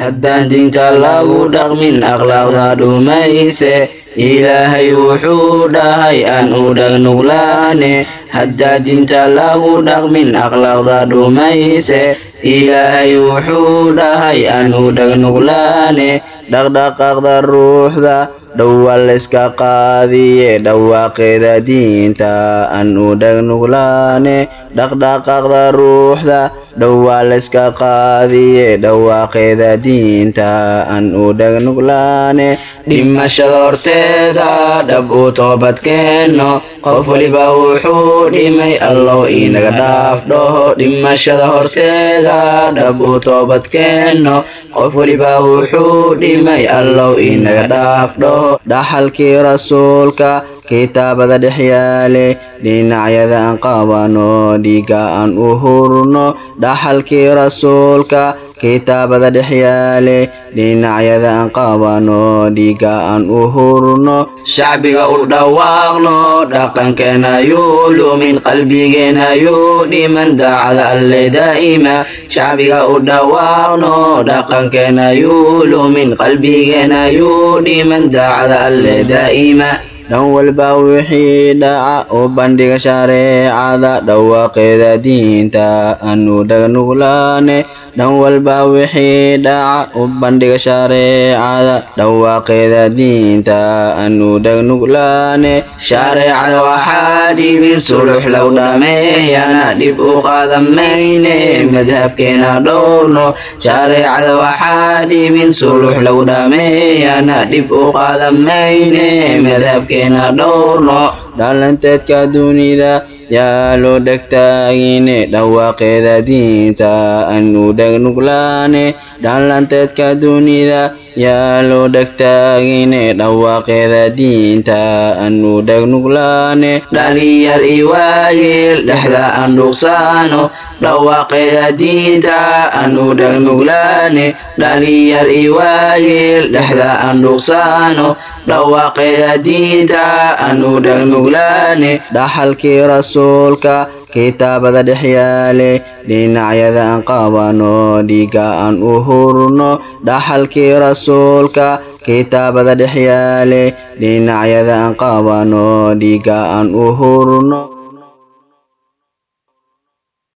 haddaan diinta lagu dhaqmin akhlaaqda dhumayse ilaahay wuxuu dhahay aan u dhagnuglaane haddaa diinta lagu dhaqmin akhlaaqda dhumayse ilaahay wuxuu dhahay aan u dhagnuglaane dhaqdhaqaaqda ruuxda dhowaa layska qaadiye dhawaaqeeda diinta aan u dhagnuglaane dhaqdhaqaaqda ruuxda. Dhowaa layska qaadiye dhawaaqeeda diinta aan u dhagnuglaane dhimashada horteeda dhab u toobadkeenno qof waliba wuxuu dhimay allow inaga dhaaf dhaho dhimashada horteeda dhab u toobadkeenno qof waliba wuxuu dhimay allow inaga dhaaf dhaho dhaxalkii rasuulka kitaabada dhex yaale dhinacyada aan qabano dhiiga aan u hurno dhaxalkii rasuulka kitaabada dhex yaale dhinacyada aan qabano dhiiga aan u hurno shacbiga u dhawaaqno dhaqankeena lumin qalbigeena dhiman daacada alle daa'ima shacbiga u dhawaaqno dhaqankeena lumin qalbigeena dhiman daacada alle daa'ima dhan walba wixii dhaca u bandhiga shareecada dhawaaqeeda diinta aanu dhagnuglaane dhan walba wixii dhaca u bandhiga shareecada dhawaaqeeda diinta aanu dhagnuglaane shareecada waxaa dhibin sulux low dhameeyana dhib u mayne madhabkeena dhowrno shareecada waxaa dhibin sulux low dhameeyana dhib u qaadan mayne madhabke dhowrno dhalanteedka dunida yaa loo dhegtaagine dhawaaqeeda diinta aanu dhagnuglaane dhalanteedka dunida yaa dhegtaagine dhawaaqeeda diinta aanu dhagnuglaane dhalinyar iwaayeel aan dhuqsaano dhawaaqeeda diinta aanu dhagnuglaane dhalinyar iwaayeel aan dhuqsaano dhawaaqeeda diinta aanu dhagnuglaane dhaxalkii rasuulka kitaabada dhex yaale dhinacyada aan qabano dhiiga aan u hurno dhaxalkii rasuulka. Kitaabada dhex yaale dhinacyada aan qabano dhiiga aan u hurno